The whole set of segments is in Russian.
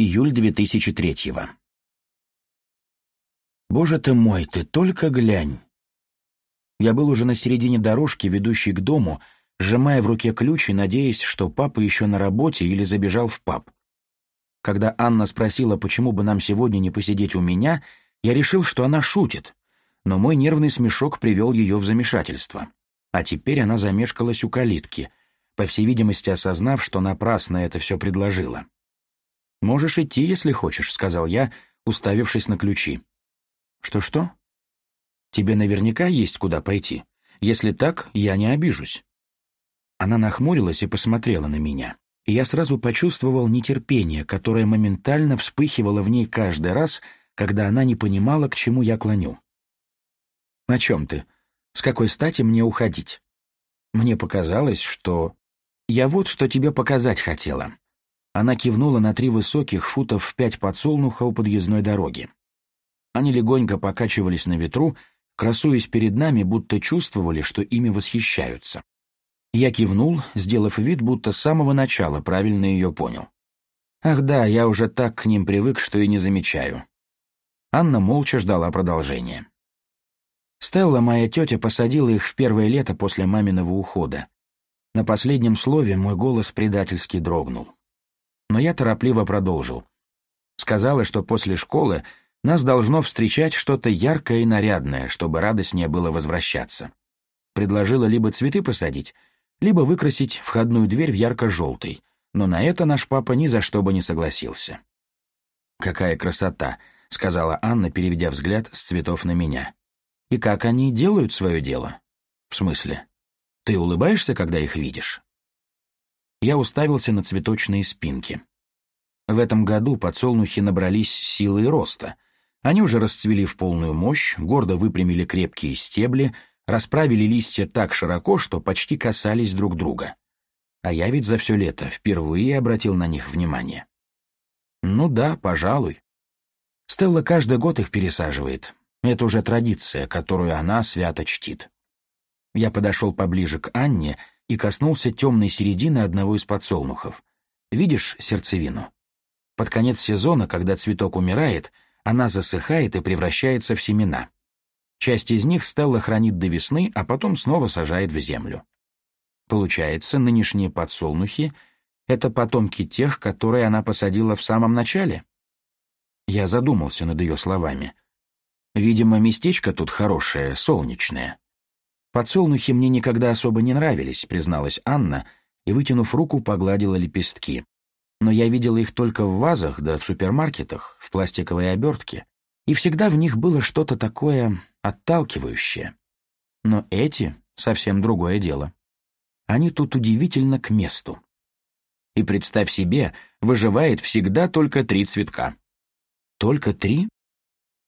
июль 2003-го. «Боже ты мой, ты только глянь!» Я был уже на середине дорожки, ведущей к дому, сжимая в руке ключ и надеясь, что папа еще на работе или забежал в паб. Когда Анна спросила, почему бы нам сегодня не посидеть у меня, я решил, что она шутит, но мой нервный смешок привел ее в замешательство. А теперь она замешкалась у калитки, по всей видимости осознав, что напрасно это все предложила. «Можешь идти, если хочешь», — сказал я, уставившись на ключи. «Что-что?» «Тебе наверняка есть куда пойти. Если так, я не обижусь». Она нахмурилась и посмотрела на меня. И я сразу почувствовал нетерпение, которое моментально вспыхивало в ней каждый раз, когда она не понимала, к чему я клоню. «На чем ты? С какой стати мне уходить?» Мне показалось, что... «Я вот что тебе показать хотела. Она кивнула на три высоких футов в пять подсолнуха у подъездной дороги. Они легонько покачивались на ветру, красуясь перед нами, будто чувствовали, что ими восхищаются. Я кивнул, сделав вид, будто с самого начала правильно ее понял. Ах да, я уже так к ним привык, что и не замечаю. Анна молча ждала продолжения. Стелла, моя тетя, посадила их в первое лето после маминого ухода. На последнем слове мой голос предательски дрогнул но я торопливо продолжил. Сказала, что после школы нас должно встречать что-то яркое и нарядное, чтобы радостнее было возвращаться. Предложила либо цветы посадить, либо выкрасить входную дверь в ярко-желтый, но на это наш папа ни за что бы не согласился. «Какая красота!» — сказала Анна, переведя взгляд с цветов на меня. «И как они делают свое дело?» «В смысле? Ты улыбаешься, когда их видишь?» я уставился на цветочные спинки. В этом году подсолнухи набрались силы и роста. Они уже расцвели в полную мощь, гордо выпрямили крепкие стебли, расправили листья так широко, что почти касались друг друга. А я ведь за все лето впервые обратил на них внимание. Ну да, пожалуй. Стелла каждый год их пересаживает. Это уже традиция, которую она свято чтит. Я подошел поближе к Анне и коснулся темной середины одного из подсолнухов. Видишь сердцевину? Под конец сезона, когда цветок умирает, она засыхает и превращается в семена. Часть из них Стелла хранит до весны, а потом снова сажает в землю. Получается, нынешние подсолнухи — это потомки тех, которые она посадила в самом начале? Я задумался над ее словами. Видимо, местечко тут хорошее, солнечное. «Подсолнухи мне никогда особо не нравились», — призналась Анна, и, вытянув руку, погладила лепестки. «Но я видела их только в вазах, да в супермаркетах, в пластиковой обертке, и всегда в них было что-то такое отталкивающее. Но эти — совсем другое дело. Они тут удивительно к месту. И представь себе, выживает всегда только три цветка». «Только три?»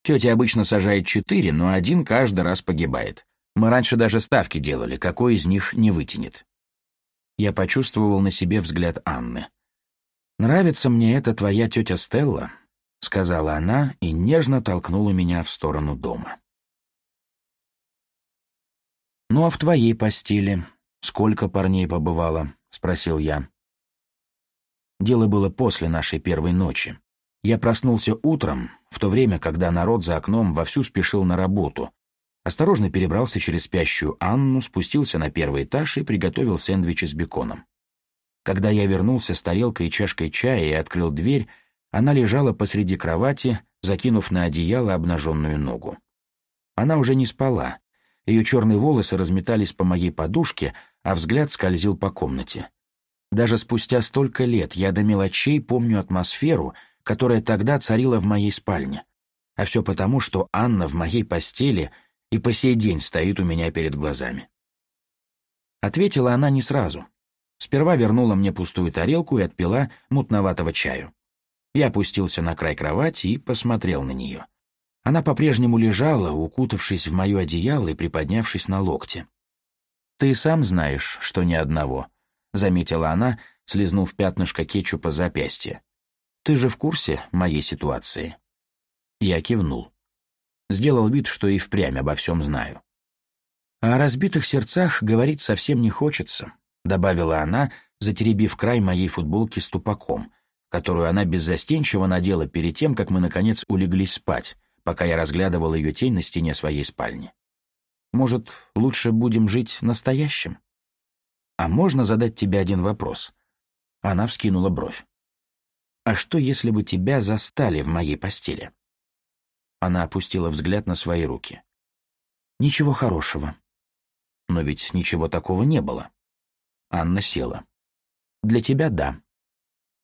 Тетя обычно сажает четыре, но один каждый раз погибает. Мы раньше даже ставки делали, какой из них не вытянет. Я почувствовал на себе взгляд Анны. «Нравится мне эта твоя тетя Стелла», — сказала она и нежно толкнула меня в сторону дома. «Ну а в твоей постели сколько парней побывало?» — спросил я. Дело было после нашей первой ночи. Я проснулся утром, в то время, когда народ за окном вовсю спешил на работу, Осторожно перебрался через спящую Анну, спустился на первый этаж и приготовил сэндвичи с беконом. Когда я вернулся с тарелкой и чашкой чая и открыл дверь, она лежала посреди кровати, закинув на одеяло обнаженную ногу. Она уже не спала. Ее черные волосы разметались по моей подушке, а взгляд скользил по комнате. Даже спустя столько лет я до мелочей помню атмосферу, которая тогда царила в моей спальне. А все потому, что Анна в моей постели — и по сей день стоит у меня перед глазами. Ответила она не сразу. Сперва вернула мне пустую тарелку и отпила мутноватого чаю. Я опустился на край кровати и посмотрел на нее. Она по-прежнему лежала, укутавшись в мое одеяло и приподнявшись на локте. «Ты сам знаешь, что ни одного», — заметила она, слезнув пятнышко кетчупа с запястья. «Ты же в курсе моей ситуации?» Я кивнул сделал вид, что и впрямь обо всем знаю. «О разбитых сердцах говорить совсем не хочется», — добавила она, затеребив край моей футболки ступаком, которую она беззастенчиво надела перед тем, как мы, наконец, улеглись спать, пока я разглядывал ее тень на стене своей спальни. «Может, лучше будем жить настоящим?» «А можно задать тебе один вопрос?» Она вскинула бровь. «А что, если бы тебя застали в моей постели?» Она опустила взгляд на свои руки. «Ничего хорошего». «Но ведь ничего такого не было». Анна села. «Для тебя — да.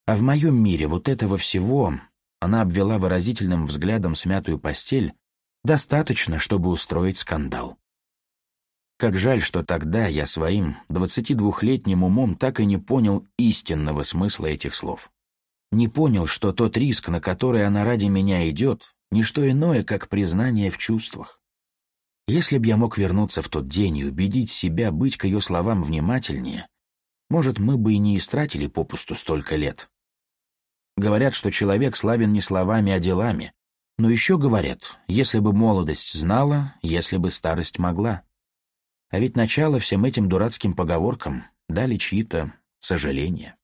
А в моем мире вот этого всего...» Она обвела выразительным взглядом смятую постель. «Достаточно, чтобы устроить скандал». Как жаль, что тогда я своим 22-летним умом так и не понял истинного смысла этих слов. Не понял, что тот риск, на который она ради меня идет, не что иное, как признание в чувствах. Если б я мог вернуться в тот день и убедить себя быть к ее словам внимательнее, может, мы бы и не истратили попусту столько лет. Говорят, что человек славен не словами, а делами. Но еще говорят, если бы молодость знала, если бы старость могла. А ведь начало всем этим дурацким поговоркам дали чьи-то сожаления.